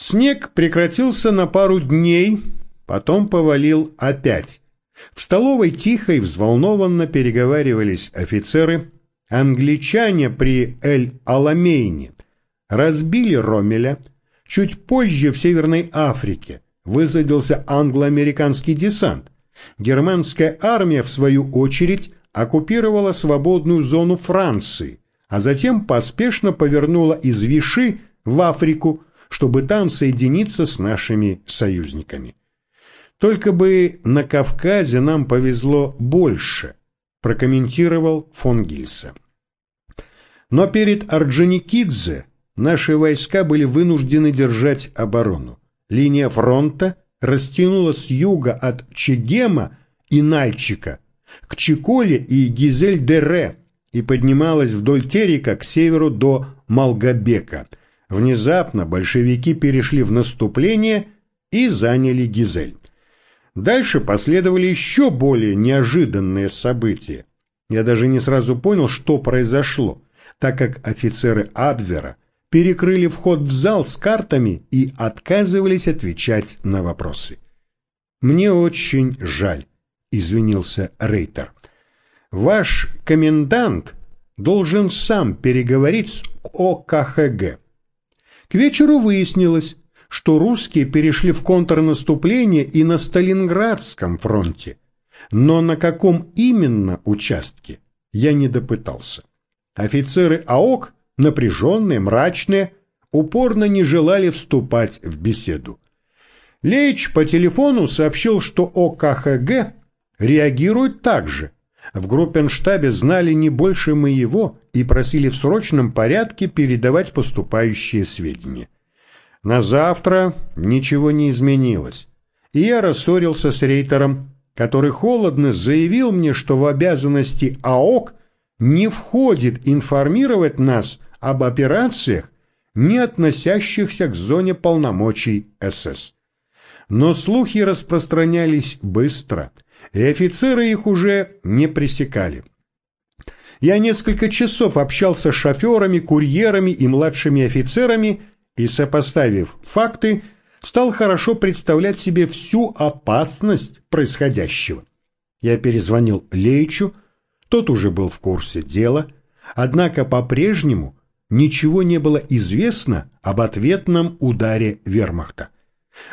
Снег прекратился на пару дней, потом повалил опять. В столовой тихо и взволнованно переговаривались офицеры. Англичане при Эль-Аламейне разбили Ромеля. Чуть позже в Северной Африке высадился англо-американский десант. Германская армия, в свою очередь, оккупировала свободную зону Франции, а затем поспешно повернула из Виши в Африку, чтобы там соединиться с нашими союзниками. Только бы на Кавказе нам повезло больше, прокомментировал фон Гильса. Но перед Орджоникидзе наши войска были вынуждены держать оборону. Линия фронта растянулась с юга от Чегема и Нальчика к Чеколе и Гизель-Дере и поднималась вдоль Терека к северу до Малгабека. Внезапно большевики перешли в наступление и заняли Гизель. Дальше последовали еще более неожиданные события. Я даже не сразу понял, что произошло, так как офицеры Абвера перекрыли вход в зал с картами и отказывались отвечать на вопросы. «Мне очень жаль», — извинился Рейтер. «Ваш комендант должен сам переговорить с ОКХГ». К вечеру выяснилось, что русские перешли в контрнаступление и на Сталинградском фронте, но на каком именно участке я не допытался. Офицеры АОК, напряженные, мрачные, упорно не желали вступать в беседу. Лейч по телефону сообщил, что ОКХГ реагирует так же. В группенштабе знали не больше моего и просили в срочном порядке передавать поступающие сведения. На завтра ничего не изменилось, и я рассорился с рейтером, который холодно заявил мне, что в обязанности АОК не входит информировать нас об операциях, не относящихся к зоне полномочий СС. Но слухи распространялись быстро, и офицеры их уже не пресекали. Я несколько часов общался с шоферами, курьерами и младшими офицерами и, сопоставив факты, стал хорошо представлять себе всю опасность происходящего. Я перезвонил Лейчу, тот уже был в курсе дела, однако по-прежнему ничего не было известно об ответном ударе вермахта.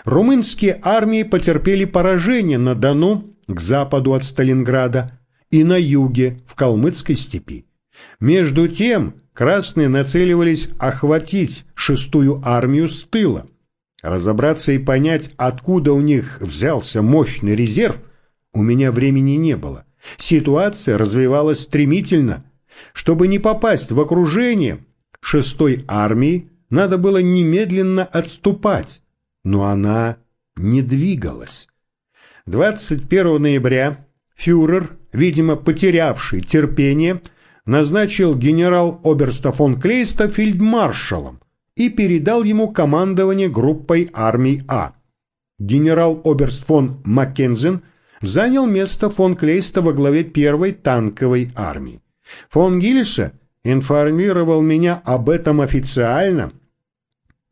Румынские армии потерпели поражение на Дону к западу от Сталинграда и на юге в Калмыцкой степи. Между тем красные нацеливались охватить шестую армию с тыла. Разобраться и понять, откуда у них взялся мощный резерв, у меня времени не было. Ситуация развивалась стремительно. Чтобы не попасть в окружение шестой армии, надо было немедленно отступать, но она не двигалась. 21 ноября фюрер, видимо потерявший терпение, назначил генерал-оберста фон Клейста фельдмаршалом и передал ему командование группой армий А. Генерал-оберст фон Маккензен занял место фон Клейста во главе первой танковой армии. Фон Гильса информировал меня об этом официально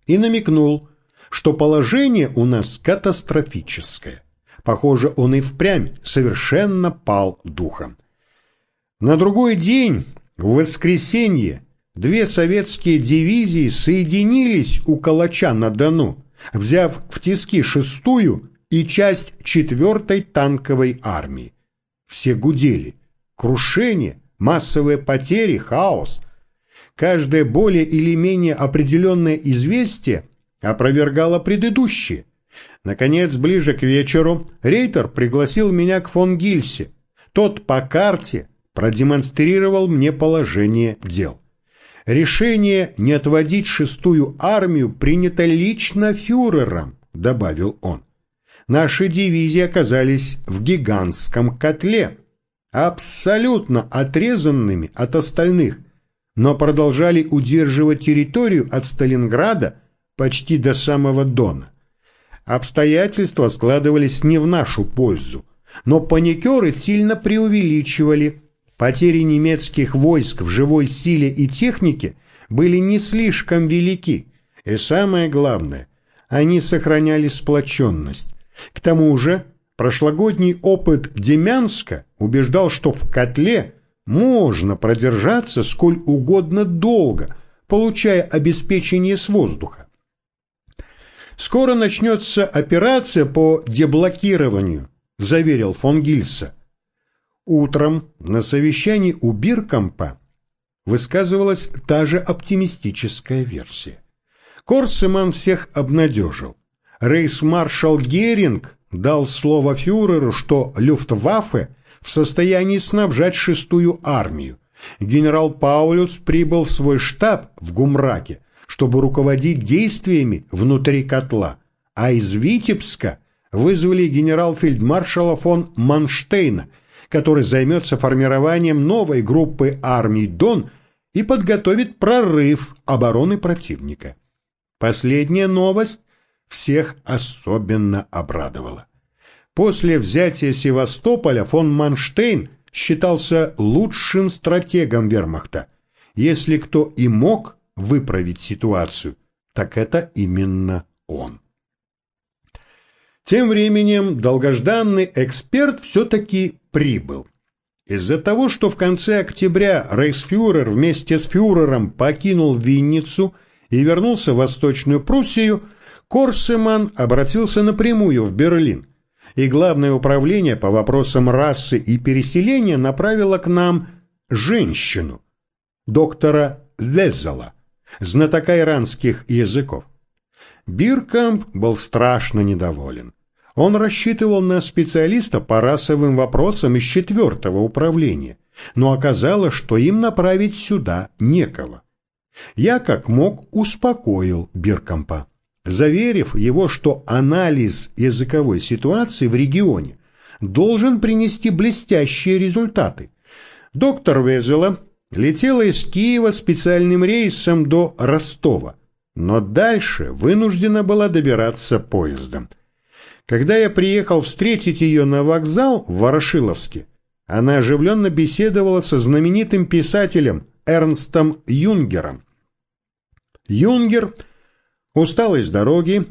и намекнул, что положение у нас катастрофическое. Похоже, он и впрямь совершенно пал духом. На другой день, в воскресенье, две советские дивизии соединились у Калача на Дону, взяв в тиски шестую и часть четвертой танковой армии. Все гудели. Крушение, массовые потери, хаос. Каждое более или менее определенное известие опровергало предыдущее. Наконец, ближе к вечеру, Рейтер пригласил меня к фон Гильсе. Тот по карте продемонстрировал мне положение дел. Решение не отводить шестую армию принято лично фюрером, добавил он. Наши дивизии оказались в гигантском котле, абсолютно отрезанными от остальных, но продолжали удерживать территорию от Сталинграда почти до самого Дона. Обстоятельства складывались не в нашу пользу, но паникеры сильно преувеличивали Потери немецких войск в живой силе и технике были не слишком велики, и самое главное, они сохраняли сплоченность. К тому же прошлогодний опыт Демянска убеждал, что в котле можно продержаться сколь угодно долго, получая обеспечение с воздуха. «Скоро начнется операция по деблокированию», – заверил фон Гильса. Утром на совещании у Биркомпа высказывалась та же оптимистическая версия. Корсеман всех обнадежил. Рейс-маршал Геринг дал слово фюреру, что Люфтваффе в состоянии снабжать шестую армию. Генерал Паулюс прибыл в свой штаб в Гумраке, чтобы руководить действиями внутри котла, а из Витебска вызвали генерал-фельдмаршала фон Манштейна, который займется формированием новой группы армий Дон и подготовит прорыв обороны противника. Последняя новость всех особенно обрадовала. После взятия Севастополя фон Манштейн считался лучшим стратегом вермахта. Если кто и мог выправить ситуацию, так это именно он. Тем временем долгожданный эксперт все-таки прибыл. Из-за того, что в конце октября рейхсфюрер вместе с фюрером покинул Винницу и вернулся в Восточную Пруссию, Корсеман обратился напрямую в Берлин, и Главное управление по вопросам расы и переселения направило к нам женщину, доктора Везела, знатока иранских языков. Биркамп был страшно недоволен. Он рассчитывал на специалиста по расовым вопросам из четвертого управления, но оказалось, что им направить сюда некого. Я как мог успокоил Биркампа, заверив его, что анализ языковой ситуации в регионе должен принести блестящие результаты. Доктор Везела летела из Киева специальным рейсом до Ростова, но дальше вынуждена была добираться поездом. Когда я приехал встретить ее на вокзал в Ворошиловске, она оживленно беседовала со знаменитым писателем Эрнстом Юнгером. Юнгер, усталый с дороги,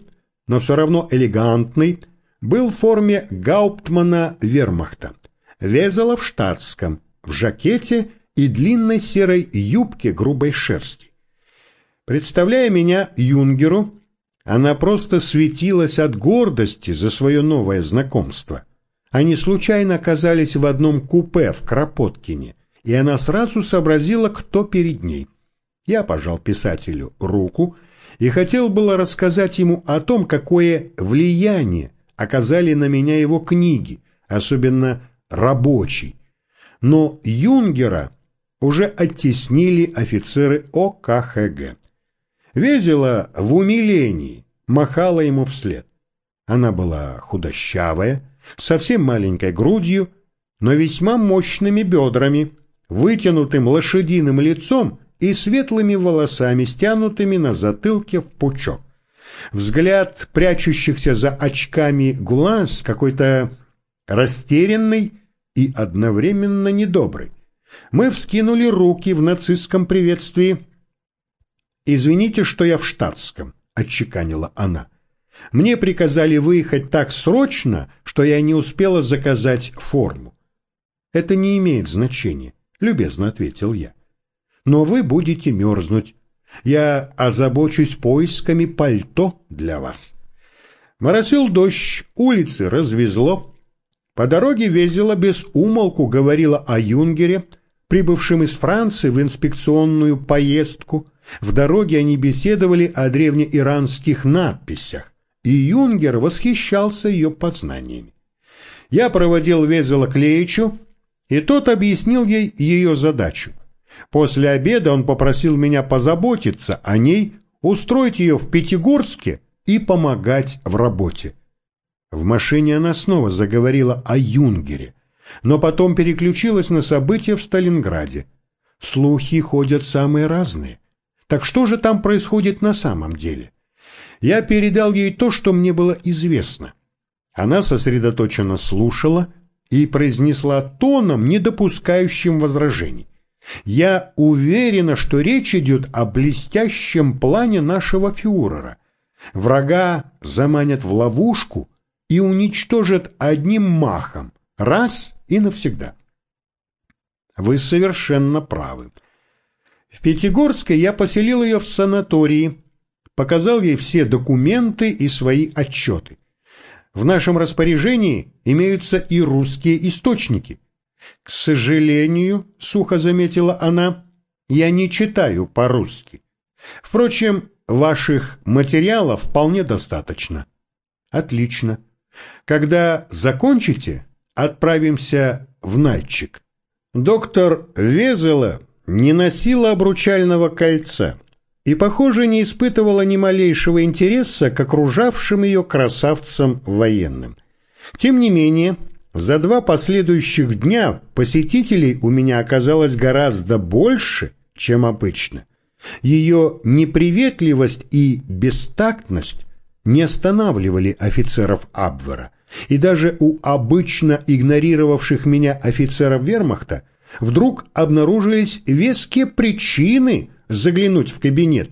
но все равно элегантный, был в форме гауптмана вермахта. Везала в штатском, в жакете и длинной серой юбке грубой шерсти. Представляя меня Юнгеру, она просто светилась от гордости за свое новое знакомство. Они случайно оказались в одном купе в Кропоткине, и она сразу сообразила, кто перед ней. Я пожал писателю руку и хотел было рассказать ему о том, какое влияние оказали на меня его книги, особенно «Рабочий». Но Юнгера уже оттеснили офицеры ОКХГ. Везела в умилении, махала ему вслед. Она была худощавая, совсем маленькой грудью, но весьма мощными бедрами, вытянутым лошадиным лицом и светлыми волосами, стянутыми на затылке в пучок. Взгляд прячущихся за очками глаз какой-то растерянный и одновременно недобрый. Мы вскинули руки в нацистском приветствии. «Извините, что я в штатском», — отчеканила она. «Мне приказали выехать так срочно, что я не успела заказать форму». «Это не имеет значения», — любезно ответил я. «Но вы будете мерзнуть. Я озабочусь поисками пальто для вас». Моросил дождь, улицы развезло. По дороге везела без умолку, говорила о Юнгере, прибывшем из Франции в инспекционную поездку, в дороге они беседовали о древнеиранских надписях, и Юнгер восхищался ее познаниями. Я проводил Везела к и тот объяснил ей ее задачу. После обеда он попросил меня позаботиться о ней, устроить ее в Пятигорске и помогать в работе. В машине она снова заговорила о Юнгере, но потом переключилась на события в Сталинграде. Слухи ходят самые разные. Так что же там происходит на самом деле? Я передал ей то, что мне было известно. Она сосредоточенно слушала и произнесла тоном, не допускающим возражений. Я уверена, что речь идет о блестящем плане нашего фюрера. Врага заманят в ловушку и уничтожат одним махом, раз и навсегда. Вы совершенно правы. В Пятигорске я поселил ее в санатории, показал ей все документы и свои отчеты. В нашем распоряжении имеются и русские источники. К сожалению, сухо заметила она, я не читаю по-русски. Впрочем, ваших материалов вполне достаточно. Отлично. Когда закончите, отправимся в Нальчик. Доктор Везела не носила обручального кольца и, похоже, не испытывала ни малейшего интереса к окружавшим ее красавцам военным. Тем не менее, за два последующих дня посетителей у меня оказалось гораздо больше, чем обычно. Ее неприветливость и бестактность не останавливали офицеров Абвера – и даже у обычно игнорировавших меня офицеров вермахта вдруг обнаружились веские причины заглянуть в кабинет.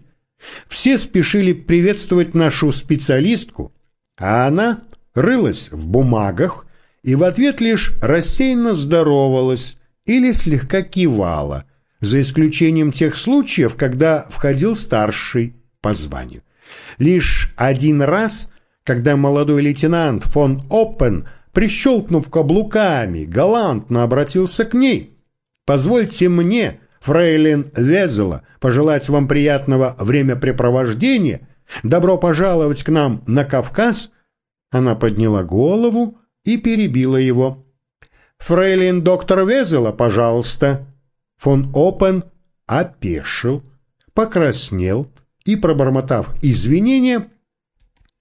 Все спешили приветствовать нашу специалистку, а она рылась в бумагах и в ответ лишь рассеянно здоровалась или слегка кивала, за исключением тех случаев, когда входил старший по званию. Лишь один раз когда молодой лейтенант фон Оппен, прищелкнув каблуками, галантно обратился к ней. «Позвольте мне, фрейлин Везела, пожелать вам приятного времяпрепровождения. Добро пожаловать к нам на Кавказ». Она подняла голову и перебила его. «Фрейлин доктор Везела, пожалуйста». Фон Опен опешил, покраснел и, пробормотав извинения,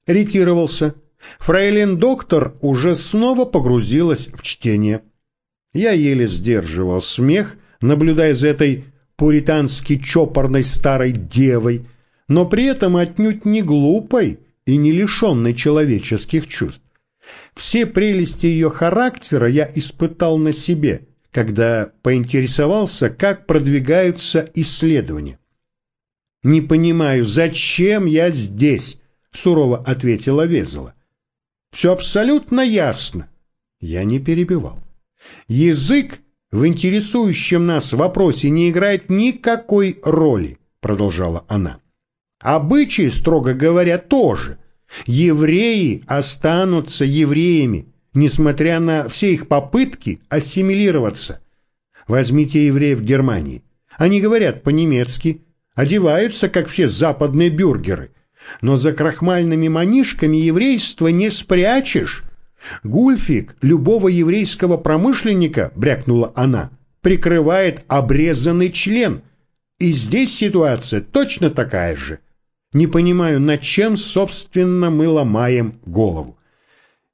ретировался. Фрейлин-доктор уже снова погрузилась в чтение. Я еле сдерживал смех, наблюдая за этой пуритански чопорной старой девой, но при этом отнюдь не глупой и не лишенной человеческих чувств. Все прелести ее характера я испытал на себе, когда поинтересовался, как продвигаются исследования. Не понимаю, зачем я здесь, — сурово ответила Везела. «Все абсолютно ясно». Я не перебивал. «Язык в интересующем нас вопросе не играет никакой роли», — продолжала она. «Обычаи, строго говоря, тоже. Евреи останутся евреями, несмотря на все их попытки ассимилироваться. Возьмите евреев в Германии. Они говорят по-немецки, одеваются, как все западные бюргеры, но за крахмальными манишками еврейство не спрячешь. Гульфик любого еврейского промышленника, брякнула она, прикрывает обрезанный член. И здесь ситуация точно такая же. Не понимаю, над чем, собственно, мы ломаем голову.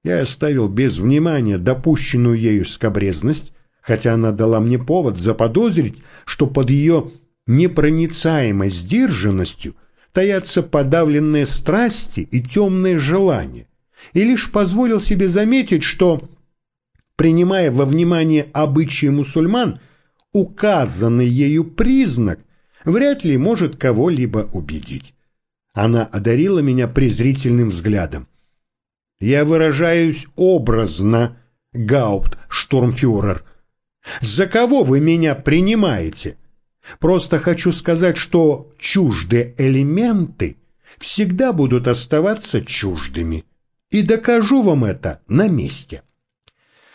Я оставил без внимания допущенную ею скобрезность, хотя она дала мне повод заподозрить, что под ее непроницаемой сдержанностью – таятся подавленные страсти и темные желания, и лишь позволил себе заметить, что, принимая во внимание обычаи мусульман, указанный ею признак вряд ли может кого-либо убедить. Она одарила меня презрительным взглядом. «Я выражаюсь образно, гауптштурмфюрер. За кого вы меня принимаете?» Просто хочу сказать, что чуждые элементы всегда будут оставаться чуждыми. И докажу вам это на месте.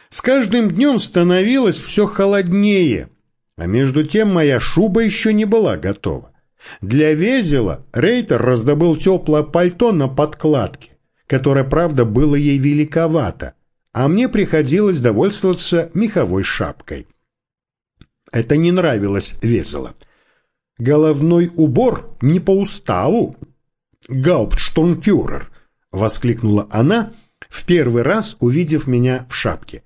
С каждым днем становилось все холоднее, а между тем моя шуба еще не была готова. Для Везела Рейтер раздобыл теплое пальто на подкладке, которое, правда, было ей великовато, а мне приходилось довольствоваться меховой шапкой. Это не нравилось весело. «Головной убор не по уставу!» «Гауптштурмфюрер!» — воскликнула она, в первый раз увидев меня в шапке.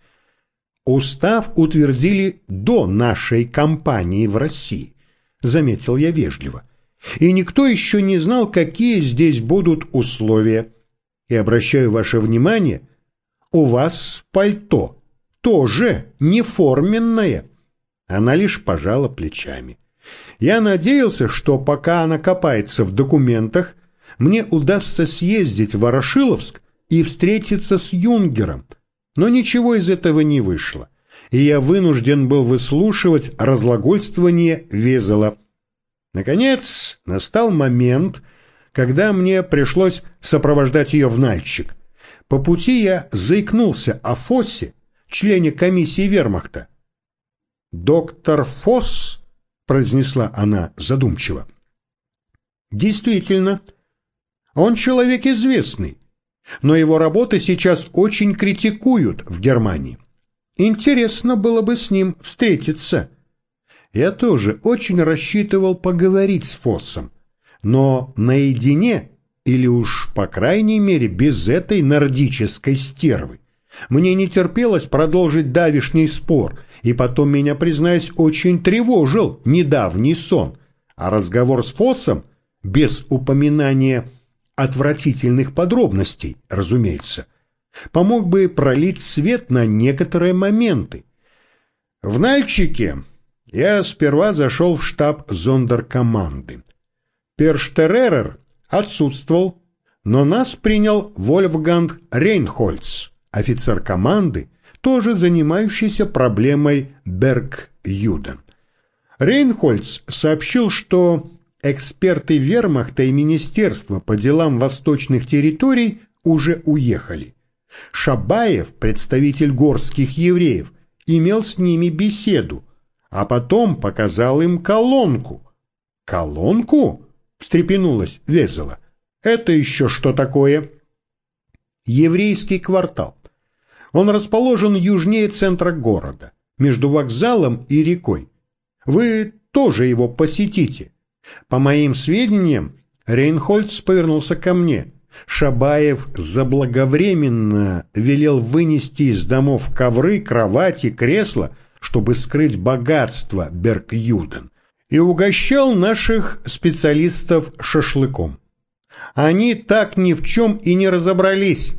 «Устав утвердили до нашей кампании в России», — заметил я вежливо. «И никто еще не знал, какие здесь будут условия. И обращаю ваше внимание, у вас пальто тоже не форменное». Она лишь пожала плечами. Я надеялся, что пока она копается в документах, мне удастся съездить в Ворошиловск и встретиться с Юнгером, но ничего из этого не вышло, и я вынужден был выслушивать разлагольствование Везела. Наконец настал момент, когда мне пришлось сопровождать ее в Нальчик. По пути я заикнулся о Фоссе, члене комиссии вермахта. «Доктор Фосс», — произнесла она задумчиво. «Действительно, он человек известный, но его работы сейчас очень критикуют в Германии. Интересно было бы с ним встретиться. Я тоже очень рассчитывал поговорить с Фоссом, но наедине или уж, по крайней мере, без этой нордической стервы. Мне не терпелось продолжить давишний спор, и потом меня, признаюсь, очень тревожил недавний сон, а разговор с Фоссом, без упоминания отвратительных подробностей, разумеется, помог бы пролить свет на некоторые моменты. В Нальчике я сперва зашел в штаб зондеркоманды. Перштеререр отсутствовал, но нас принял Вольфганг Рейнхольц, офицер команды, тоже занимающийся проблемой Берг-Юден. Рейнхольц сообщил, что эксперты вермахта и Министерства по делам восточных территорий уже уехали. Шабаев, представитель горских евреев, имел с ними беседу, а потом показал им колонку. «Колонку?» — встрепенулась Везела. «Это еще что такое?» «Еврейский квартал. Он расположен южнее центра города, между вокзалом и рекой. Вы тоже его посетите. По моим сведениям, Рейнхольц повернулся ко мне. Шабаев заблаговременно велел вынести из домов ковры, кровати, кресла, чтобы скрыть богатство Берг-Юден, и угощал наших специалистов шашлыком. Они так ни в чем и не разобрались.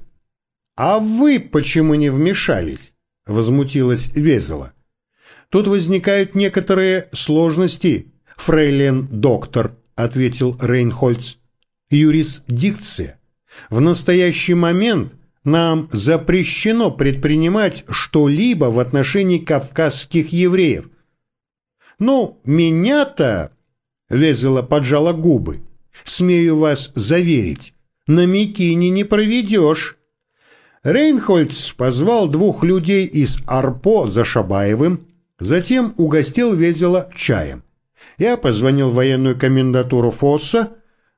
«А вы почему не вмешались?» — возмутилась Везела. «Тут возникают некоторые сложности, фрейлен доктор», — ответил Рейнхольц. «Юрисдикция. В настоящий момент нам запрещено предпринимать что-либо в отношении кавказских евреев». «Ну, меня-то...» — Везела поджала губы. «Смею вас заверить, на Микине не проведешь». Рейнхольц позвал двух людей из Арпо за Шабаевым, затем угостил Везела чаем. Я позвонил в военную комендатуру Фосса,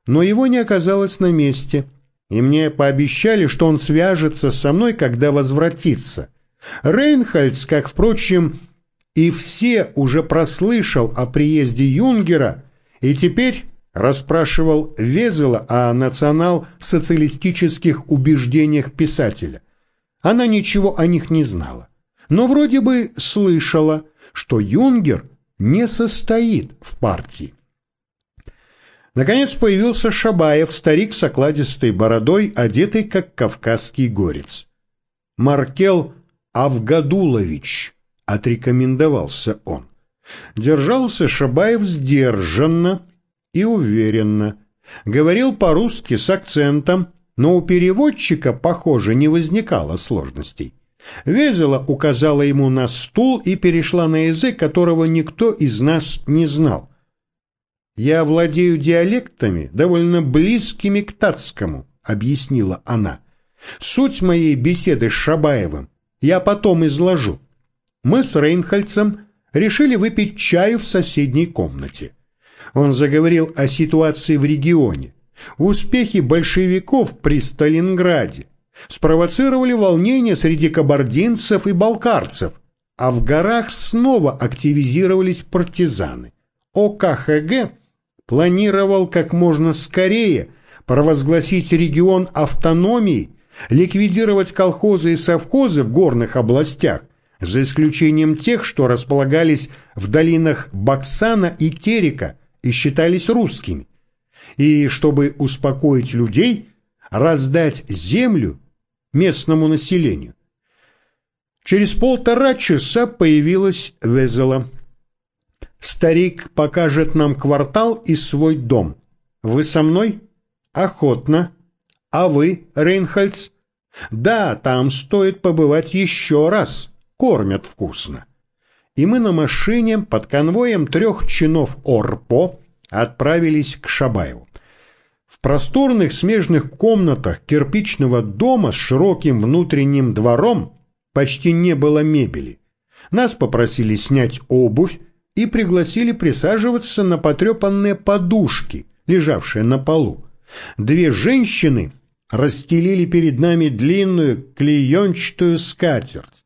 но его не оказалось на месте, и мне пообещали, что он свяжется со мной, когда возвратится. Рейнхольц, как, впрочем, и все уже прослышал о приезде Юнгера, и теперь расспрашивал Везела о национал-социалистических убеждениях писателя. Она ничего о них не знала, но вроде бы слышала, что Юнгер не состоит в партии. Наконец появился Шабаев, старик с окладистой бородой, одетый как кавказский горец. «Маркел Авгадулович», — отрекомендовался он. Держался Шабаев сдержанно, и уверенно. Говорил по-русски с акцентом, но у переводчика, похоже, не возникало сложностей. Везела указала ему на стул и перешла на язык, которого никто из нас не знал. «Я владею диалектами, довольно близкими к татскому», — объяснила она. «Суть моей беседы с Шабаевым я потом изложу. Мы с Рейнхальцем решили выпить чаю в соседней комнате он заговорил о ситуации в регионе. Успехи большевиков при Сталинграде спровоцировали волнения среди кабардинцев и балкарцев, а в горах снова активизировались партизаны. ОКХГ планировал как можно скорее провозгласить регион автономией, ликвидировать колхозы и совхозы в горных областях, за исключением тех, что располагались в долинах Баксана и Терека, и считались русскими, и, чтобы успокоить людей, раздать землю местному населению. Через полтора часа появилась Везела. «Старик покажет нам квартал и свой дом. Вы со мной?» Охотно. А вы, Рейнхальдс? Да, там стоит побывать еще раз. Кормят вкусно. И мы на машине под конвоем трех чинов ОРПО отправились к Шабаеву. В просторных смежных комнатах кирпичного дома с широким внутренним двором почти не было мебели. Нас попросили снять обувь и пригласили присаживаться на потрепанные подушки, лежавшие на полу. Две женщины расстелили перед нами длинную клеенчатую скатерть.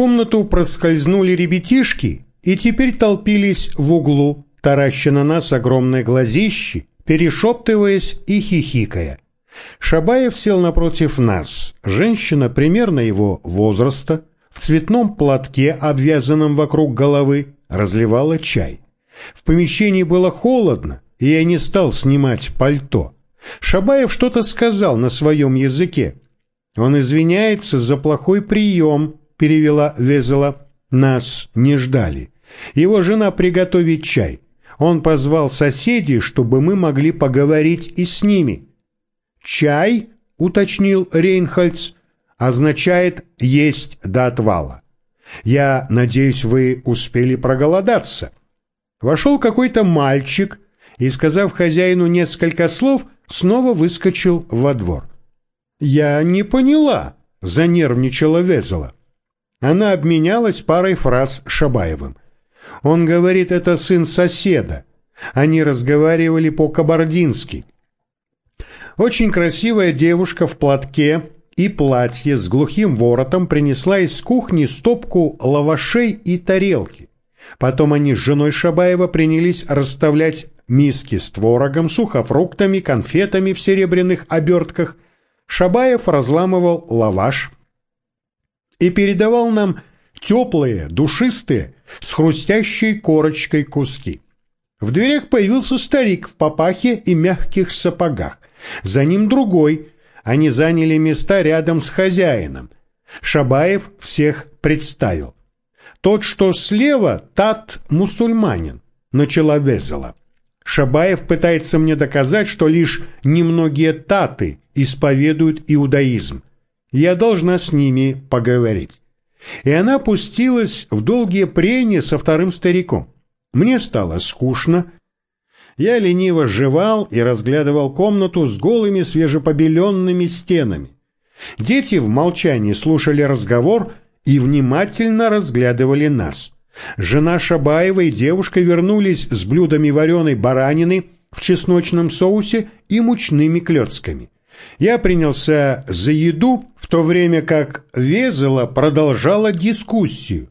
Комнату проскользнули ребятишки и теперь толпились в углу, тараща на нас огромные глазищи, перешептываясь и хихикая. Шабаев сел напротив нас. Женщина примерно его возраста, в цветном платке, обвязанном вокруг головы, разливала чай. В помещении было холодно, и я не стал снимать пальто. Шабаев что-то сказал на своем языке. «Он извиняется за плохой прием», — перевела Везела. «Нас не ждали. Его жена приготовит чай. Он позвал соседей, чтобы мы могли поговорить и с ними». «Чай?» — уточнил Рейнхольц. «Означает есть до отвала. Я надеюсь, вы успели проголодаться». Вошел какой-то мальчик и, сказав хозяину несколько слов, — снова выскочил во двор. «Я не поняла», — занервничала Везела. Она обменялась парой фраз Шабаевым. Он говорит, это сын соседа. Они разговаривали по-кабардински. Очень красивая девушка в платке и платье с глухим воротом принесла из кухни стопку лавашей и тарелки. Потом они с женой Шабаева принялись расставлять миски с творогом, сухофруктами, конфетами в серебряных обертках. Шабаев разламывал лаваш и передавал нам теплые, душистые, с хрустящей корочкой куски. В дверях появился старик в папахе и мягких сапогах. За ним другой. Они заняли места рядом с хозяином. Шабаев всех представил. Тот, что слева, тат мусульманин, начала Везела. Шабаев пытается мне доказать, что лишь немногие таты исповедуют иудаизм. Я должна с ними поговорить. И она пустилась в долгие прения со вторым стариком. Мне стало скучно. Я лениво жевал и разглядывал комнату с голыми свежепобеленными стенами. Дети в молчании слушали разговор и внимательно разглядывали нас. Жена Шабаева и девушка вернулись с блюдами вареной баранины в чесночном соусе и мучными клетками. Я принялся за еду, в то время как Везела продолжала дискуссию.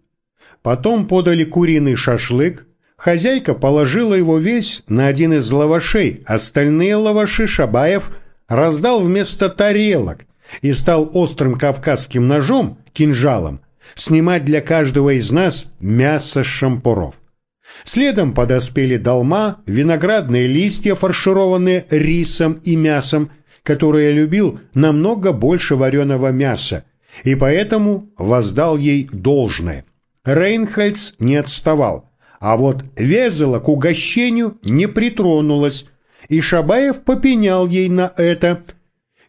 Потом подали куриный шашлык, хозяйка положила его весь на один из лавашей, остальные лаваши Шабаев раздал вместо тарелок и стал острым кавказским ножом, кинжалом, снимать для каждого из нас мясо с шампуров. Следом подоспели долма, виноградные листья, фаршированные рисом и мясом, которые я любил намного больше вареного мяса, и поэтому воздал ей должное. Рейнхальдс не отставал, а вот Везела к угощению не притронулась, и Шабаев попенял ей на это.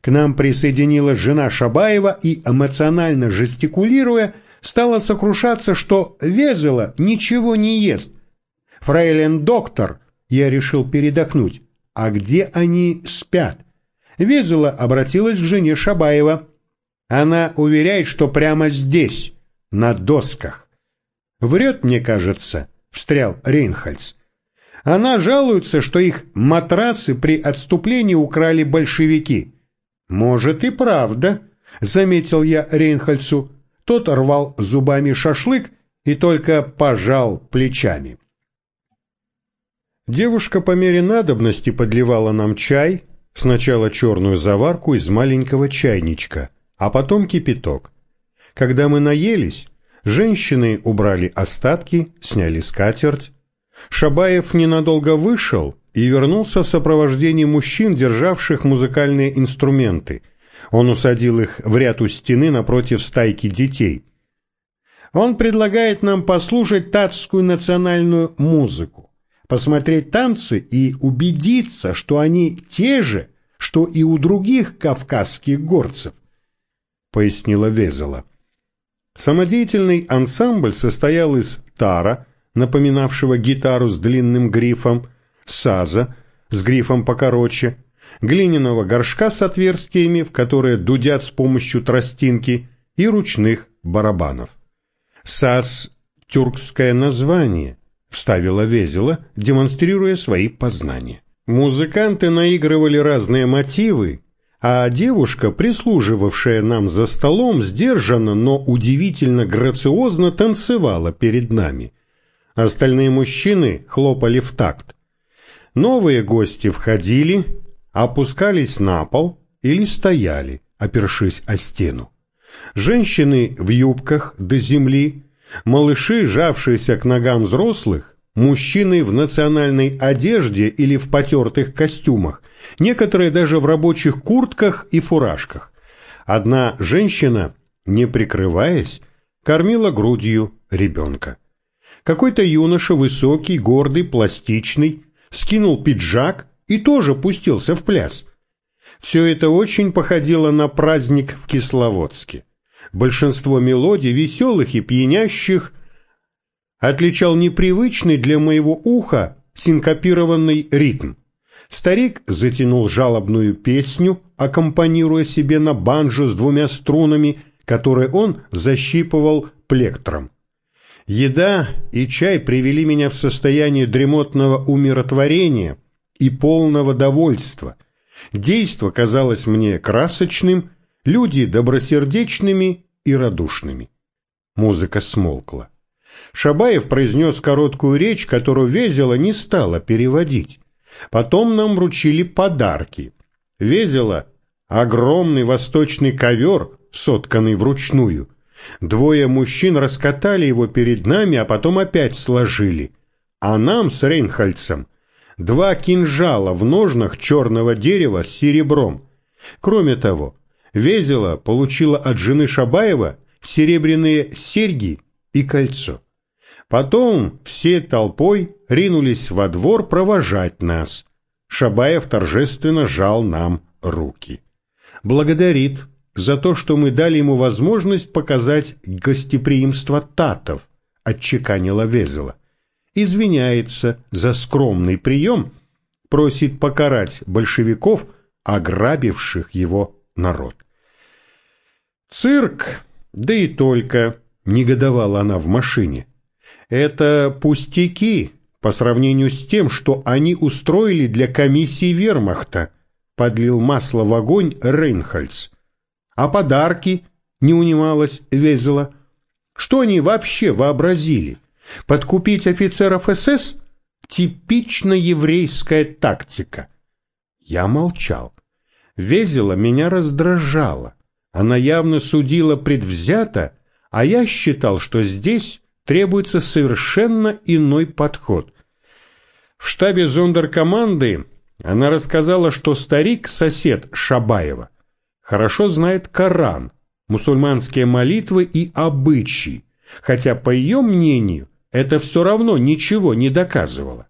К нам присоединилась жена Шабаева и, эмоционально жестикулируя, стала сокрушаться, что Везела ничего не ест. Фрейлен доктор, я решил передохнуть. А где они спят? Везела обратилась к жене Шабаева. Она уверяет, что прямо здесь, на досках. Врет, мне кажется, встрял Рейнхальц. Она жалуется, что их матрасы при отступлении украли большевики. Может и правда, заметил я Рейнхальцу. Тот рвал зубами шашлык и только пожал плечами. Девушка по мере надобности подливала нам чай, сначала черную заварку из маленького чайничка, а потом кипяток. Когда мы наелись, женщины убрали остатки, сняли скатерть. Шабаев ненадолго вышел и вернулся в сопровождении мужчин, державших музыкальные инструменты, он усадил их в ряд у стены напротив стайки детей. Он предлагает нам послушать татскую национальную музыку, посмотреть танцы и убедиться, что они те же, что и у других кавказских горцев, пояснила Везела. Самодеятельный ансамбль состоял из тара, напоминавшего гитару с длинным грифом, саза с грифом покороче, глиняного горшка с отверстиями, в которые дудят с помощью тростинки, и ручных барабанов. Саз – тюркское название, вставила Везела, демонстрируя свои познания. Музыканты наигрывали разные мотивы, а девушка, прислуживавшая нам за столом, сдержанно, но удивительно грациозно танцевала перед нами. Остальные мужчины хлопали в такт. Новые гости входили, опускались на пол или стояли, опершись о стену. Женщины в юбках до земли, малыши, жавшиеся к ногам взрослых, мужчины в национальной одежде или в потертых костюмах, некоторые даже в рабочих куртках и фуражках. Одна женщина, не прикрываясь, кормила грудью ребенка. Какой-то юноша, высокий, гордый, пластичный, скинул пиджак и тоже пустился в пляс. Все это очень походило на праздник в Кисловодске. Большинство мелодий, веселых и пьянящих, отличал непривычный для моего уха синкопированный ритм. Старик затянул жалобную песню, аккомпанируя себе на банджо с двумя струнами, которые он защипывал плектром. Еда и чай привели меня в состояние дремотного умиротворения и полного довольства. Действо казалось мне красочным, люди добросердечными и радушными. Музыка смолкла. Шабаев произнес короткую речь, которую Везела не стала переводить. Потом нам вручили подарки. Везела — огромный восточный ковер, сотканный вручную — Двое мужчин раскатали его перед нами, а потом опять сложили. А нам с Рейнхальцем два кинжала в ножнах черного дерева с серебром. Кроме того, Везела получила от жены Шабаева серебряные серьги и кольцо. Потом все толпой ринулись во двор провожать нас. Шабаев торжественно жал нам руки. Благодарит, за то, что мы дали ему возможность показать гостеприимство татов, отчеканила Везела. Извиняется за скромный прием, просит покарать большевиков, ограбивших его народ. Цирк, да и только, негодовала она в машине. Это пустяки по сравнению с тем, что они устроили для комиссии вермахта, подлил масло в огонь Рейнхальдс. А подарки? Не унималась Везела. Что они вообще вообразили? Подкупить офицеров СС? Типично еврейская тактика. Я молчал. Везела меня раздражала. Она явно судила предвзято, а я считал, что здесь требуется совершенно иной подход. В штабе зондеркоманды она рассказала, что старик, сосед Шабаева, хорошо знает Коран, мусульманские молитвы и обычаи, хотя, по ее мнению, это все равно ничего не доказывало.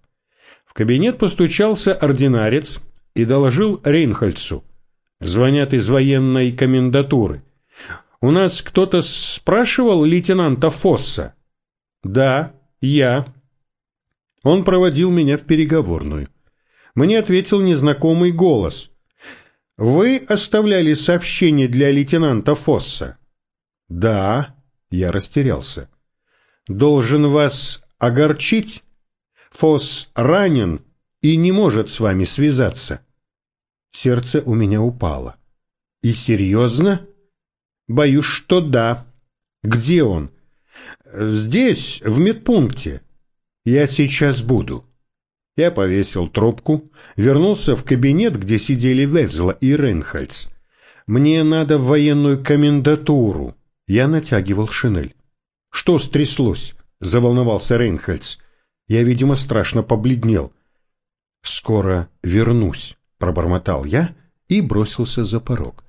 В кабинет постучался ординарец и доложил Рейнхольцу. Звонят из военной комендатуры. «У нас кто-то спрашивал лейтенанта Фосса?» «Да, я». Он проводил меня в переговорную. Мне ответил незнакомый голос. Вы оставляли сообщение для лейтенанта Фосса? Да, я растерялся. Должен вас огорчить? Фосс ранен и не может с вами связаться. Сердце у меня упало. И серьезно? Боюсь, что да. Где он? Здесь, в медпункте. Я сейчас буду. Я повесил трубку, вернулся в кабинет, где сидели Везла и Рейнхальдс. «Мне надо в военную комендатуру». Я натягивал шинель. «Что стряслось?» — заволновался Рейнхальдс. Я, видимо, страшно побледнел. «Скоро вернусь», — пробормотал я и бросился за порог.